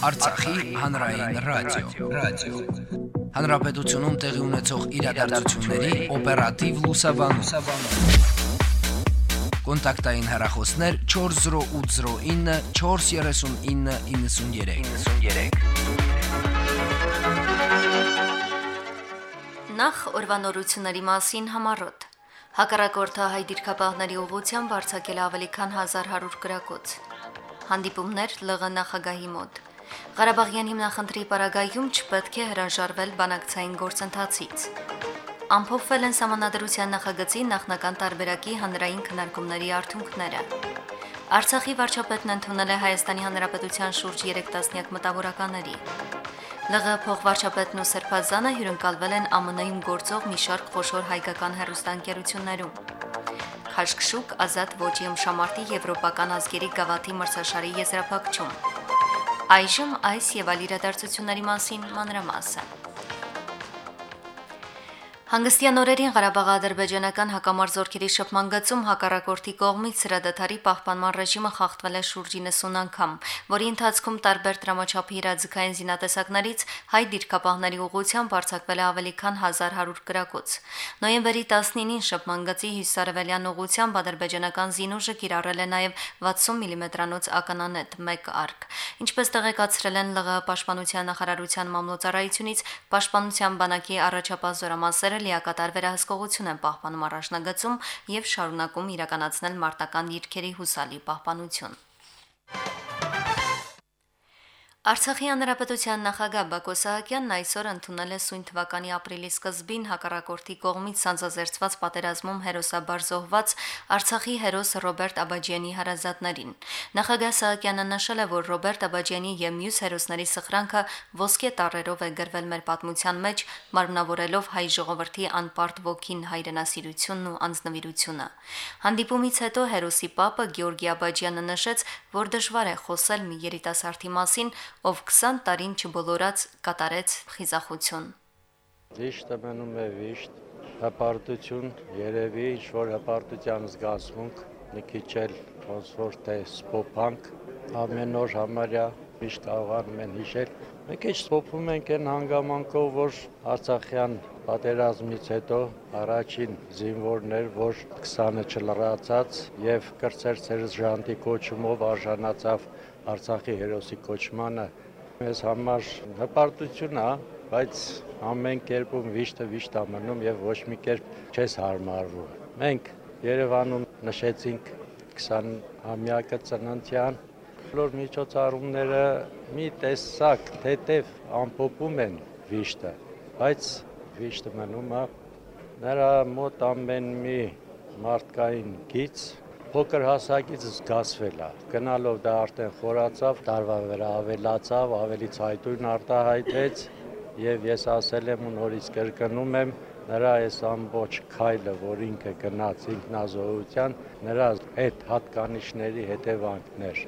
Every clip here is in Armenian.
Արցախի հանրային ռադիո, ռադիո։ Հանրապետությունում տեղի ունեցող իրադարձությունների օպերատիվ լուսաբանում։ Կոնտակտային հեռախոսներ 40809 43993։ 93։ Նախ օրվանորությունների մասին համարոտ։ Հակառակորդը հայ դիրքապահների ուղղությամբ արձակել ավելի քան 1100 գրակոց։ Հանդիպումներ ԼՂ նախագահի մոտ։ Ղարաբաղյան հիմնախնդրի պարագայում չպետք է հրաժարվել բանակցային գործընթացից։ Ամփոփվել են համանadrության նախագծի նախնական տարբերակի հանրային քննարկումների արդյունքները։ Արցախի վարչապետն ընդունել է Հայաստանի Հանրապետության շուրջ 3 տասնյակ մտավորականների։ ԼՂ փոխվարչապետն ու Սերբազանը հյուրընկալվել են ԱՄՆ-ում գործող մի շարք խոշոր հայկական հերոստանգերություններում։ Խաշկշուկ ազատ ոչիում շամարտի եվրոպական ազգերի գավաթի մրցաշարի եզրափակում։ Այժմ այս եւ այլ իրադարձությունների մասին մանրամասը։ Հանգստյան օրերին Ղարաբաղ-ադրբեջանական հակամարձօրքերի շփման գծում հակառակորդի կողմից հրադադարի պահպանման ռեժիմը խախտվել է շուրջ 90 անգամ, որի ընթացքում տարբեր դրամաչափի իրազեկային զինատեսակներից հայ դիրքապահների ուղղությամբ արձակվել է ավելի քան 1100 գրակոց։ Նոյեմբերի 19-ին շփման գծի հյուսարևելյան ուղղությամբ ադրբեջանական զինուժը կիրառել է նաև 60 մմ-անոց ականանետ 1 արկ։ Ինչպես տեղեկացրել են ԼՂ պաշտպանության նախարարության մամլոյցարայությունից, պաշտպանության բանակի առաջապահ զորամասերը լիակատար վերահսկողություն են պահպանում առաջնագծում եւ շարունակում իրականացնել մարտական դիրքերի հուսալի պահպանություն։ Արցախի հանրապետության նախագահ Բակո Սահակյանն այսօր ընդունել է սույն թվականի ապրիլի սկզբին հակառակորդի կողմից սանձազերծված պատերազմում հերոսաբար զոհված Արցախի հերոս Ռոբերտ Աբաջյանի հարազատներին։ Նախագահ Սահակյանը նշել է, որ Ռոբերտ Աբաջյանի եւ մյուս հերոսների սխրանքը ոսկե տառերով է գրվել մեր պատմության մեջ, մարմնավորելով հայ ժողովրդի անպարտ ոգին հայրենասիրությունն ու անձնվիրությունը։ Հանդիպումից հետո հերոսի պապը Գեորգի Աբաջյանը նշեց, որ դժվար է խոսել մի երիտասարդի մասին, ով 20 տարին չբոլորած կատարեց խիզախություն։ Վիշտը մնում է վիշտ, հպարտություն, երևի ինչ որ հպարտության զգացմունք, մի քիչ էլ ոնց որ թե սփոփանք, ամեն օր համարյա միշտ կարողանում են հիշել։ Մենք էլ սփոփում ենք այն հանգամանքով, որ Արցախյան պատերազմից հետո առաջին զինվորներ, որ 20-ը չլրացած եւ կրծեր սերժանտի կոչումով արժանացավ Արցախի հերոսի կոչմանը մեզ համար հպարտություն է, բայց ամեն կերպում վիշտը վիշտ է մնում եւ ոչ մի կերպ չես հարմարվում։ Մենք Երևանում նշեցինք 20-ամյակը ծննդյան բոլոր միջոցառումները մի տեսակ թեթև ամփոփում են վիշտը, բայց վիշտը մնում է նրա մոտ ամեն մի մարդկային գից փոքր հասակից զգացվել է։ Գնալով դա արդեն խորացավ, տարվա վրա ավելացավ, ավելի ցայտուն արտահայտեց եւ ես ասել եմ ու նորից կրկնում եմ նրա այս ամբողջ քայլը, որ ինքը գնաց ինքնազոհության, նրա այդ հատկանիշների հետևանքներ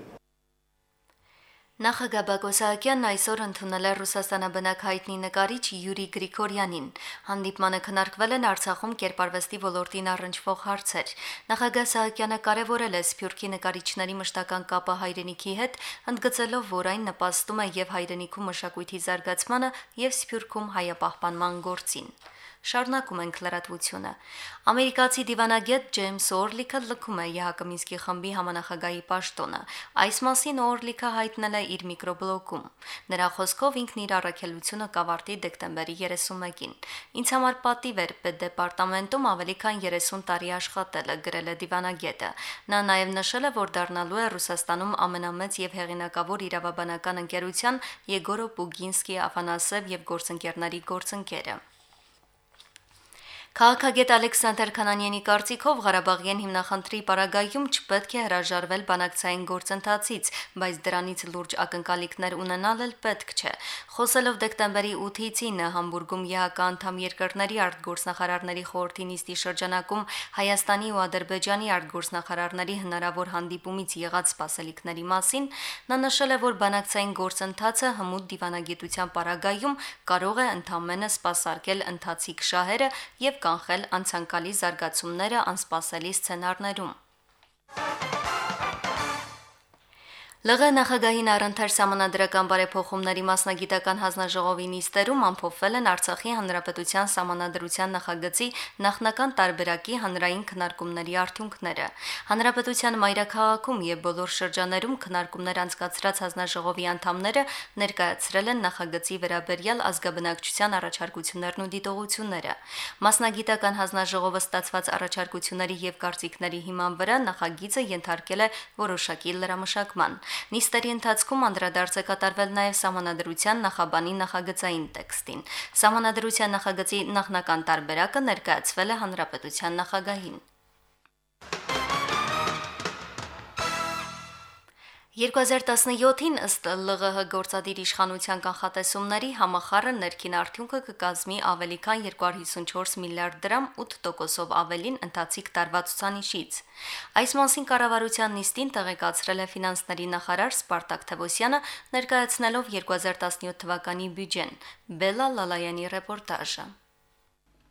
Նախագահ Բակո Սահակյանն այսօր ընդունել է Ռուսաստանաբնակ հայտնի նկարիչ Յուրի Գրիգորյանին։ Հանդիպմանը քննարկվել են Արցախում կերպարվեստի ոլորտին առնչվող հարցեր։ Նախագահ Սահակյանը կարևորել է Սփյուռքի նկարիչների մշտական կապը հայրենիքի հետ, ընդգծելով, որ այն նպաստում է եւ հայրենիքում մշակույթի զարգացմանը եւ Սփյուռքում հայապահպանման գործին։ Շարունակում ենք լրատվությունը։ Ամերիկացի դիվանագետ Ջեյմս Օրլիքը լքում է ԵՀԿ Մինսկի խմբի համանախագահի պաշտոնը։ Այս մասին Օրլիքը հայտնել է իր միկրոբլոգում։ Նրա խոսքով ինքն իր առաքելությունը կավարտի դեկտեմբերի 31-ին։ Ինձ համար պատիվ էր պետդեպարտամենտում ավելի քան 30 տարի աշխատելը, գրել է դիվանագետը։ Նա նաև նշել է, որ դառնալու է Ռուսաստանում ամենամեծ եւ հեղինակավոր իրավաբանական ընկերության Եգորո Պուգինսկի Աֆանասև եւ գործընկերների գործընկերը։ Քաղաքագետ Ալեքսանդր Քանանյանի կարծիքով Ղարաբաղյան հիմնախնդրի պարագայում չպետք է հրաժարվել բանակցային գործընթացից, բայց դրանից լուրջ ակնկալիքներ ունենալ էլ պետք չէ։ Խոսելով դեկտեմբերի 8-ից 9 Համբուրգում ԵԱԿ անդամ երկրների արտգործնախարարների խորհրդի նիստի շրջանակում Հայաստանի ու Ադրբեջանի արտգործնախարարների հնարավոր հանդիպումից եղած սպասելիքների մասին նա նշել է, որ բանակցային գործընթացը հմուտ դիվանագիտության պարագայում կարող է ընդամենը սպասարկել ընթացիկ շահերը եւ կանխել անցանկալի զարգացումները անսպասելի սցենարներում։ ԼՂ նախագահին առընթեր համանadrական բարեփոխումների մասնագիտական հանձնաժողովի նիստերում ամփոփվել են Արցախի հանրապետության համանadrության նախագծի նախնական տարբերակի հանրային քննարկումների արդյունքները։ Հանրապետության մայրաքաղաքում եւ բոլոր շրջաներում քննարկումներ անցկացրած հանձնաժողովի անդամները ներկայացրել են նախագծի վերաբերյալ ազգաբնակչության առաջարկություններն ու դիտողությունները։ Մասնագիտական հանձնաժողովը ստացված առաջարկությունների եւ կարծիքների հիման վրա նախագիծը ենթարկել է որոշակի լրամշակման։ Նիստերի ընթացքում անդրադարձ է կատարվել նաև համանadrության նախաբանի նախագծային տեքստին։ Համանadrության նախագծի նախնական տարբերակը ներկայացվել է հանրապետության նախագահին։ 2017-ին ըստ ԼՂՀ գործադիր իշխանության կանխատեսումների համախառն ներքին արդյունքը կկազմի ավելի քան 254 միլիարդ դրամ 8%-ով ավելին ընթացիկ տարվա ցուցանիշից։ Այս մասին կառավարության նիստին տեղեկացրել է ֆինանսների նախարար Սպարտակ Թևոսյանը, ներկայացնելով 2017 թվականի բյուջեն։ Բելա Լալայանի ռեպորտաժը։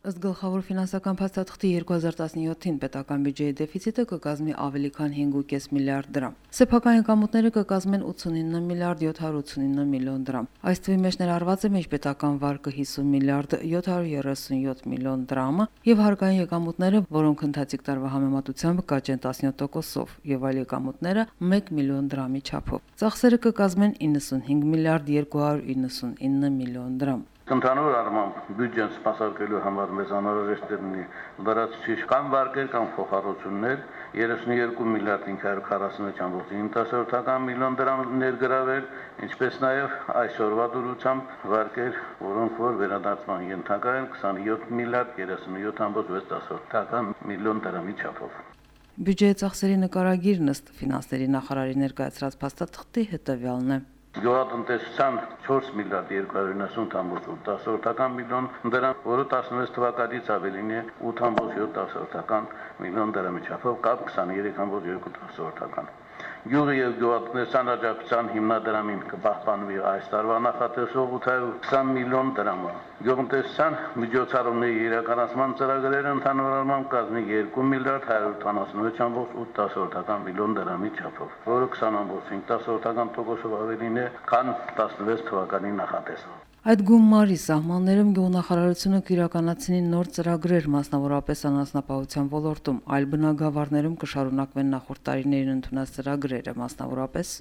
Ըստ գլխավոր ֆինանսական փաստաթղթի 2017-ին պետական բյուջեի դեֆիցիտը կկազմի ավելի քան 5.5 միլիարդ դրամ։ Սեփական եկամուտները կկազմեն 89 միլիարդ 789 միլիոն դրամ։ Այս թվի մեջ ներառված է մեջպետական վարկը 50 միլիարդ 737 միլիոն դրամը եւ հարկային եկամուտները, որոնք ընթացիկ տարվա համեմատությամբ կաճեն 17%-ով եւ այլ եկամուտները 1 միլիոն դրամի չափով։ Ծախսերը կկազմեն 95 միլիարդ 299 միլիոն դրամ։ Ընդհանուր առմամբ բյուջեն սպասարկելու համար մեզ անհրաժեշտ է լինի լրացուցիչ կամ վարկեր կամ փոխառություններ 32 միլիարդ 546.9 միլիոն դրամ ներգրավել, ինչպես նաև այսօրվա դուրությամբ վարկեր, որոնք որ վերադարձման ենթակա են 27 միլիարդ 37.6 միլիոն դրամի չափով։ Բյուջեի ծախսերի նկարագիրն ըստ ֆինանսների նախարարի ներկայացրած փաստաթղթի հետևյալն է. Գյուղատնտեսության 4 միլիարդ 290.8 միլիոն դրամ, որը 16 թվականից ավելին է 8.7 միլիոն դրամի չափով, կապ 23.2 Գյուղի եւ գյուղատնտեսական աջակցության հիմնադրամին կպահպանվի այս տարվա նախատեսող 820 միլիոն դրամը։ Գյուղատնտեսության միջոցառումների իրականացման ծրագրերը ընդհանուր կազմի 2 միլիարդ 186.8 միլիոն դրամի չափով, որը 20.5%-ով ավելին է, քան 16 թվականի նախատեսը։ Այդ գումարի սահմաններում գյուղնախարարությունը կիրականացնի նոր ծրագրեր, մասնավորապես անասնապահության ոլորտում, այլ բնագավառներում կշարունակվեն նախորդ տարիներին ընդունած ծրագրերը, մասնավորապես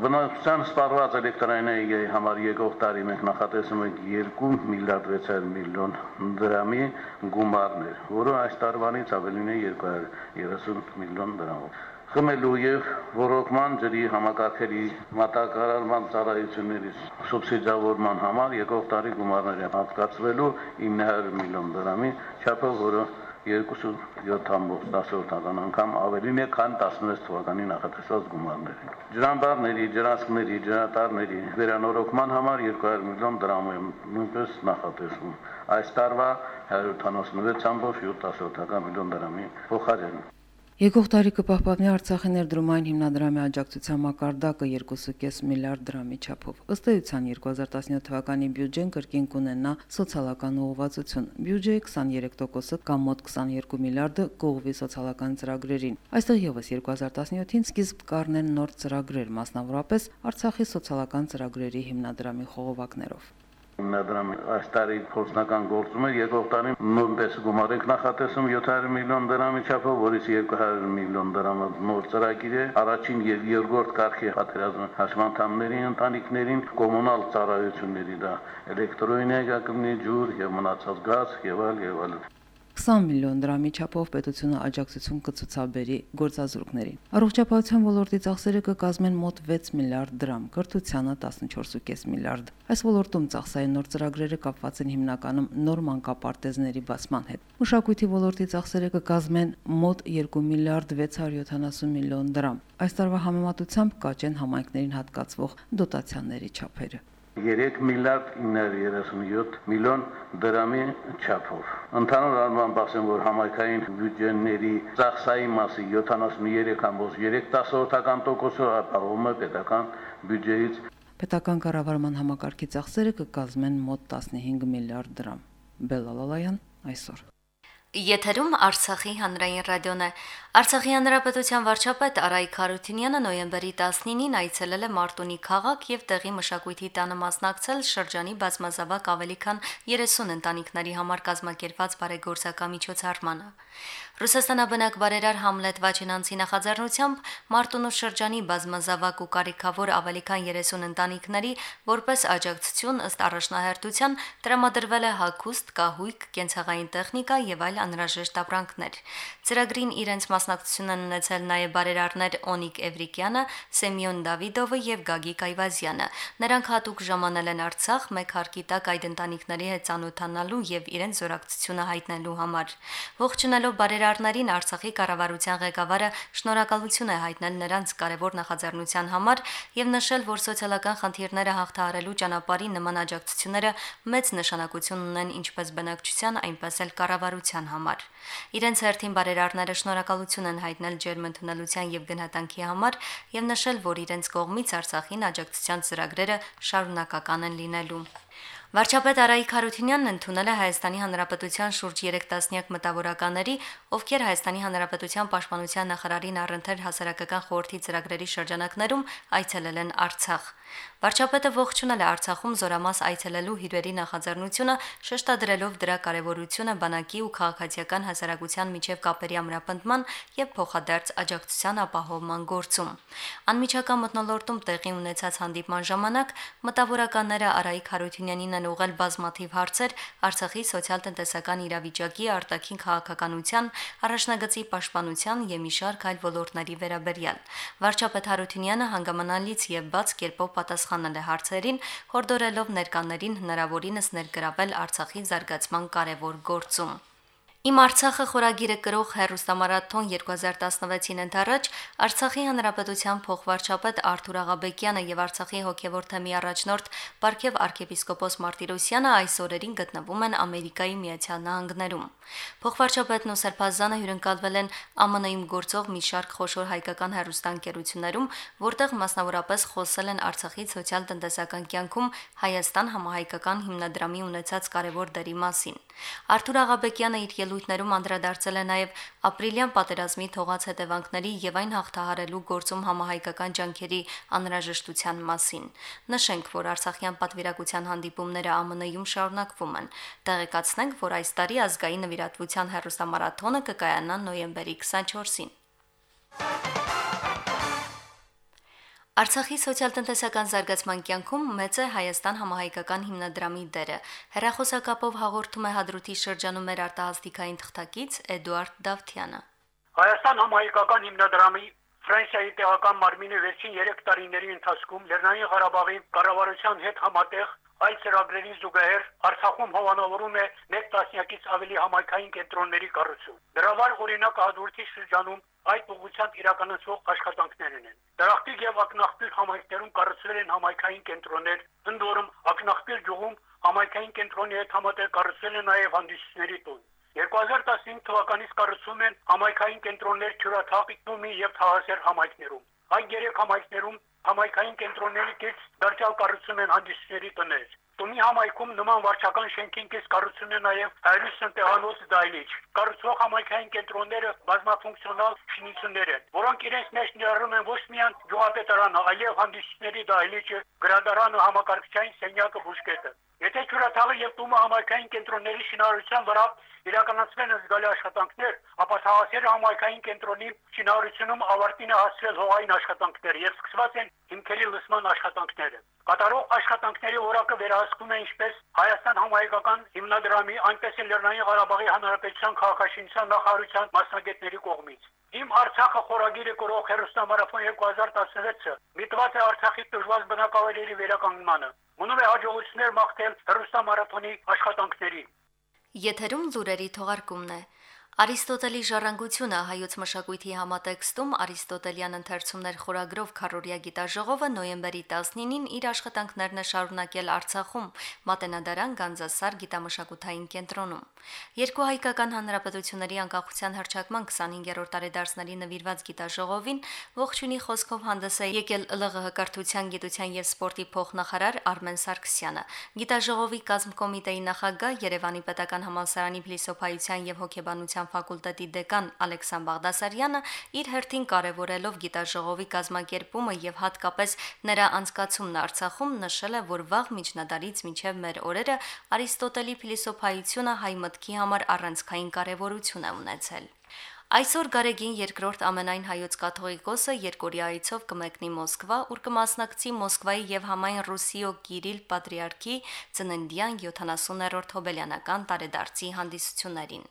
Բնակչության սպառված էլեկտրաէներգիայի համար եկող տարի մենք նախատեսում ենք 2 միլիարդ 600 միլիոն դրամի գումարներ, որը այս տարվանից ավելին է 230 միլիոն դրամով խմելու եւ ռոռոկման ջրի համակարգերի մատակարարման ծառայությունների սուբսիդավորման համար եկող տարի գումարները հատկացվելու 900 միլիոն դրամի չափով, որը 2.7 անգամ ավելին է, քան 16 թվականի նախատեսված գումարներին։ Ջրամբարների, ջրանցքների, ջրատարների վերանորոգման համար 200 միլիոն դրամ է նույնպես նախատեսվում։ Այս տարվա 176.7 միլիոն դրամի փոխարեն Եկող տարի կպահպանվի Արցախի ներդրումային հիմնադրամի աջակցության մակարդակը 2.5 միլիարդ դրամի չափով։ Ըստ էության 2017 թվականի բյուջեն կրկին կունենա սոցիալական ուղղվածություն։ Բյուջեի 23%-ը կամ մոտ 22 միլիարդը կողվի սոցիալական ծրագրերին։ Այստեղ եւս 2017-ին սկիզբ կառնեն նոր ծրագրեր, մասնավորապես Արցախի սոցիալական ծրագրերի հիմնադրամի խողովակներով։ Հիմնադրամի այս տարի փորձնական գործում է երկրորդ տարի նույնպես գումարենք նախատեսում 700 միլիոն դրամի չափով, որից 200 միլիոն դրամը նոր ծրագիր է։ Առաջին եւ երկրորդ կարգի պատերազմ հաշմանդամների ընտանիքներին կոմունալ ծառայությունների դա էլեկտրոէներգիա ջուր եւ մնացած գազ եւ այլ եւ այլ 20 միլիոն դրամի չափով պետությունը աջակցություն կցուցաբերի գործազուրկներին։ Առողջապահության ոլորտի ծախսերը կկազմեն մոտ 6 միլիարդ դրամ, կրթությանը 14.5 միլիարդ։ Այս ոլորտում ծախսային նոր ծրագրերը կապված են հիմնականում նոր մանկապարտեզների բացման հետ։ Մշակույթի ոլորտի ծախսերը կկազմեն մոտ 2 միլիարդ 670 միլիոն դրամ։ Այս տարվա համեմատությամբ կաճեն համայնքներին հատկացվող դոտացիաների չափերը։ 3 միլիարդ 937 միլիոն դրամի չափով։ Ընդհանուր առմամբ ասեմ, որ համայնքային բյուջեների ծախսային մասի 73.3%-ով ապահովում է պետական բյուջեից։ Պետական կառավարման համակարգի ծախսերը կկազմեն մոտ 15 միլիարդ դրամ։ Բելալալայան այսօր Եթերում Արցախի հանրային ռադիոն է։ Արցախի հանրապետության վարչապետ Արայք Խարությունյանը նոյեմբերի 19-ին այցելել է Մարտունի քաղաք եւ տեղի մշակույթի տանը մասնակցել շրջանի բազմազավակ ավելի քան 30 ընտանիքների համար կազմակերպված բարեգործական միջոցառմանը։ Ռուսաստանաբնակ բարերար Համլետ Վաչինանցի նախաձեռնությամբ Մարտունու շրջանի բազմազավակ ու կարիքավոր ավելի քան 30 ընտանիքների որպես աջակցություն ըստ առաջնահերթության տրամադրվել է հագուստ, կահույք, կենցաղային տեխնիկա եւ այլ անհրաժեշտ ապրանքներ։ Ծրագրին իրենց մասնակցություն են ունեցել նաև բարերարներ Օնիկ Էվրիկյանը, Սեմյոն Դավիդովը եւ Գագիկ Այվազյանը։ Նրանք հատուկ ժամանել են Արցախ մեկ հարկի տակ այդ ընտանիքների հետ ծանոթանալու եւ իրենց զորակցությունը հայտնելու համար։ Ողջունելով բարերարներին Արցախի կառավարության ղեկավարը շնորհակալություն է հայտնել նրանց կարևոր նախաձեռնության համար եւ նշել, որ սոցիալական խնդիրները հաղթահարելու ճանապարհին նման աջակցությունները մեծ նշանակություն ունեն ինչպես բնակչության, այնպես էլ կառավարության համար։ Իրենց հերթին բարերարները շնորհակալություն են հայտնել ջերմընդունելության եւ գնահատանքի համար եւ նշել, որ իրենց կողմից Արցախին աջակցության ծրագրերը շարունակական են լինելու։ Վարչապետ Արայիկ Խարությունյանն ընդունել է Հայաստանի Հանրապետության շուրջ 3 տասնյակ մտավորականների, ովքեր Հայաստանի Հանրապետության Պաշտպանության նախարարին առընթեր հասարակական խորհրդի ծրագրերի շրջանակներում այցելել են Արցախ։ Վարչապետը ողջունել է Արցախում զորամաս այցելելու հյուրերի նախաձեռնությունը, շեշտադրելով դրա կարևորությունը բանակի ու քաղաքացիական հասարակության միջև կապերի ամրապնդման եւ փոխադարձ աջակցության ապահովման գործում։ Անմիջական մտնոլորտում տեղի ունեցած հանդիպման ժամանակ մտավորականները Արայիկ Խարությունյանին են ուղղել բազմաթիվ հարցեր Արցախի սոցիալ-տնտեսական իրավիճակի, արտաքին քաղաքականության, առաջնագծի պաշտպանության եւ մի շարք այլ ոլորտների վերաբերյալ։ Վարչապետ Հարությունյանը հանգամանալից եւ բաց կերպով պատասխանել է հարցերին, հորդորելով ներկաներին հնարավորինս ներգրավել Արցախի զարգացման կարևոր գործում։ Իմ Արցախը խորագիրը կրող հերոստամարաթոն 2016-ին ընթരാճ Արցախի հանրապետության փոխվարչապետ Արթուր Աղաբեկյանը եւ Արցախի հոգեվոր թեմի առաջնորդ Պարքև arczepiskopos Մարտիրոսյանը այս օրերին գտնվում են Ամերիկայի Միացյալ Նահանգներում։ Փոխվարչապետն ու Սերբազանը հյուրընկալվել են ԱՄՆ-ում գործող մի շարք խոշոր հայկական հերոստանգերություններում, որտեղ մասնավորապես խոսել են Արցախի սոցիալ-տնտեսական կյանքում Հայաստան համահայկական հիմնադրամի ունեցած կարևոր դերի մասին։ Արթուր Աղաբեկյանը իր ելույթներում անդրադարձել է նաև ապրիլյան պատերազմի թողած հետևանքների եւ այն հաղթահարելու գործում համահայկական ջանքերի անհրաժեշտության մասին։ Նշենք, որ Արցախյան պատվիրակության հանդիպումները ԱՄՆ-ում շարունակվում են։ Տեղեկացնենք, որ այս տարի ազգային նվիրատվության հերոստամարաթոնը կկայանա նոյեմբերի 24-ին։ Արցախի սոցիալ-տնտեսական զարգացման կյանքում մեծ է Հայաստան համահայկական հիմնադրամի դերը։ Հերախոսակապով հաղորդում է Հադրութի շրջանում մեր արտահասթիկային թղթակից Էդուարդ Դավթյանը։ Հայաստան համահայկական հիմնադրամի Ֆրանսիայի տեղական մարմինը վերջին 3 տարիների ընթացքում Լեռնային Ղարաբաղի կառավարության հետ համատեղ Այդ ծրագրերի զուգահեռ Արցախում հովանավորում է 1 տասնյակից ավելի համայնքային կենտրոնների կառուցում։ Դրա վար օրինակ Ադուրտի շրջանում այդ ուղղությամբ իրականացվող աշխատանքներն են։ Դրախտիկ եւ ակնախպիր համայնքներում կառուցվել են համայնքային կենտրոններ, ընդ որում ակնախպիր գյուղում համայնքային կենտրոնի հետ համատեղ կառուցվել է նաեւ հանդիսների տուն։ 2015 թվականից կառուցում են համայնքային կենտրոններ Քյուրաթաղ, Իգնումի եւ Թահասեր համայնքներում։ Այդ երեք համայնքներում համայնքային կենտրոնների կից դարձյալ կառուցում են հանդիսների տներ։ Տունի համայնքում նման վարչական շենքին կես կառուցում է նաև հայրուսն տեղանոց դայլիչ։ Կառուցող համայնքային կենտրոնները բազմաֆունկցիոնալ շինություններ են, որոնք իրենց մեջ ներառում են ոչ միայն գյուղապետարանը, այլև հանդիսների դայլիճը, գրադարանը, համակարգչային սենյակը, բուժկետը։ Եթե Քյուրաթաղի եւ Տումը համայնքային կենտրոնների շինարարության վրա իրականացվել են զգալի աշխատանքներ, ապա Թաղասերը համայնքային կենտրոնի շինարարությունում ավարտին է հասցրել հողային աշխատանքներ եւ սկսված են հիմքերի լսման աշխատանքները։ Կատարող աշխատանքների որակը վերահսկում է ինչպես Հայաստան համահայկական հիմնադրամի, այնպես էլ Լեռնային Ղարաբաղի Հանրապետության քաղաքաշինության նախարարության մասնագետների կողմից։ Իմ Արցախը խորագիրը կրող հերոստամարաֆոն 2016-ը միտված է Արցախի դժվար բնակավայրերի վերականգնմանը։ Մնում է հաջողություններ մաղթել հերոստամարաֆոնի աշխատանքներին։ Եթերում լուրերի թողարկումն է։ Արիստոտելի ժառանգությունը հայոց մշակույթի համատեքստում Արիստոտելյան ընթերցումներ խորագրով քարորիա գիտաժողովը նոյեմբերի 19-ին իր աշխատանքներն է շարունակել Արցախում Մատենադարան Գանձասար գիտամշակութային կենտրոնում։ Երկու հայկական հանրապետությունների անկախության հռչակման 25-րդ տարեդարձների նվիրված գիտաժողովին ողջունի խոսքով հանդես է եկել ԼՂՀ կրթության, գիտության եւ սպորտի փոխնախարար Արմեն Սարգսյանը։ Գիտաժողովի կազմկոմիտեի նախագահ Երևանի պետական համալսարանի փիլիսոփայության եւ հոգեբանության տնտեսական ֆակուլտետի դեկան Ալեքսան Բաղդասարյանը իր հերթին կարևորելով գիտաժողովի կազմակերպումը եւ հատկապես նրա անցկացումն Արցախում նշել է, որ վաղ միջնադարից մինչև մեր օրերը Արիստոտելի փիլիսոփայությունը հայ մտքի համար առանցքային կարևորություն է ունեցել։ Այսօր Գարեգին երկրորդ ամենայն հայոց կաթողիկոսը երկորյա այցով կմեկնի Մոսկվա, ուր կմասնակցի Մոսկվայի եւ համայն Ռուսիո Կիրիլ Պատրիարքի ծննդյան 70-րդ հոբելյանական տարեդարձի հանդիսություններին։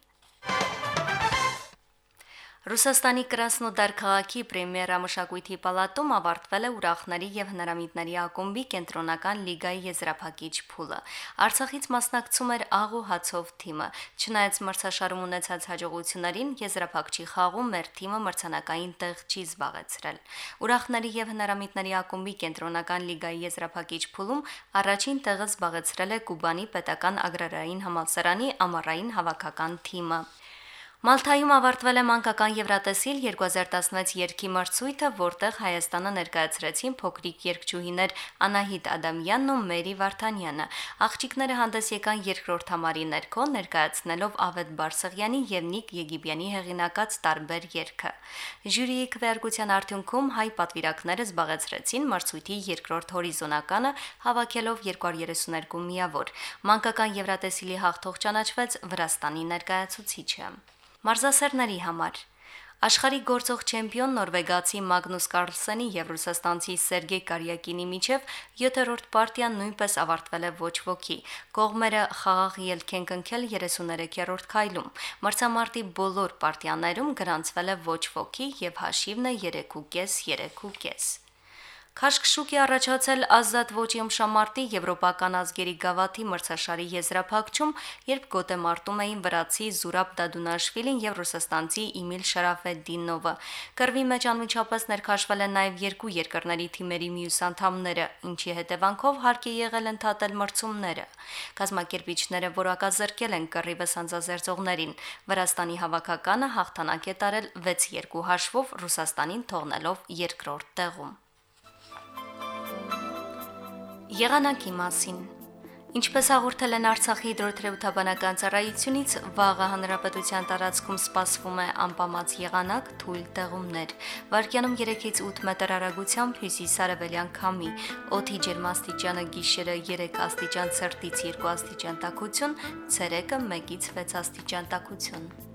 Ռուսաստանի Կրասնոդար քաղաքի պրեմիերա մշակույթի պալատում ավարտվել է ուրախների եւ հնարամիտների ակումբի կենտրոնական լիգայի եզրափակիչ փուլը։ Արցախից մասնակցում էր աղ ու հացով թիմը։ Չնայած մրցաշարում ունեցած հաջողություններին եզրափակչի խաղում մեր թիմը մրցանակային տեղ չի զբաղեցրել։ Ուրախների եւ հնարամիտների ակումբի կենտրոնական լիգայի եզրափակիչ փուլում առաջին տեղը զբաղեցրել է Կուբանի պետական ագրարային համալսարանի ամառային հավաքական թիմը։ Մալթայում ավարտվել է մանկական Եվրատեսիլ 2016 երկի մրցույթը, որտեղ Հայաստանը ներկայացրեցին փոքրիկ երգչուհիներ Անահիտ Ադամյանն ու Մերի Վարդանյանը։ Աղջիկները հանդես եկան երկրորդ համարի ներքո ներկայացնելով Ավետ Բարսեղյանի եւ Նիկ Եգիբյանի հեղինակած տարբեր երգը։ Ժյուրիի քվեարկության արդյունքում հայ պատվիրակները զբաղեցրեցին մրցույթի երկրորդ հորիզոնականը, հավաքելով 232 միավոր։ Մանկական Եվրատեսիլի հաղթող ճանաչվեց Վրաստանի ներկայացուցիչը մարզասերների համար։ Աշխարհի գործող չեմպիոն նորվեգացի Մագնուս Կարլսենի եւ ռուսաստանցի Սերգեյ Կարյակինի միջև 7-րդ պարտիան նույնպես ավարտվել է ոչ ոքի։ Կողմերը խաղաղ ելք են կնքել 33-րդ քայլում։ Մրցամարտի բոլոր պարտիաներում գրանցվել է ոչ ոքի եւ հաշիվն է 3.5-3.5։ Քաշքշուկի առաջացել ազատ ոչի ըմշամարտի եվրոպական ազգերի գավաթի մրցաշարի եզրափակչում, երբ գոտե մարտում էին վրացի Զուրաբ Դադունաշվիլին եւ ռուսաստանցի Իմիլ Շարաֆեդդինովը։ Կրվի մեջ անմիջապես ներքաշվել են նաեւ երկու երկրների թիմերի մյուս անդամները, ինչի հետևանքով հարկ է եղել ընդհատել մրցումները։ Կազմակերպիչները որակազրկել են կռիվը սանձազերծողներին։ Վրաստանի հավաքականը հաղթանակ է տարել 6-2 հաշվով Ռուսաստանին թողնելով երկրորդ տեղում։ Եղանակի մասին Ինչպես հաղորդել են Արցախի հիդրոթերապևտաբանական ծառայությունից, վաղը հանրապետության տարածքում սպասվում է անպամած եղանակ, թույլ տեղումներ։ Վարկյանում 3-ից 8 մետր արագությամբ հյուսիս-արևելյան քամի, օդի ջերմաստիճանը գիշերը 3 աստիճան ցերտից 2 աստիճան տաքություն, ցերեկը 1-ից 6 աստիճան տաքություն։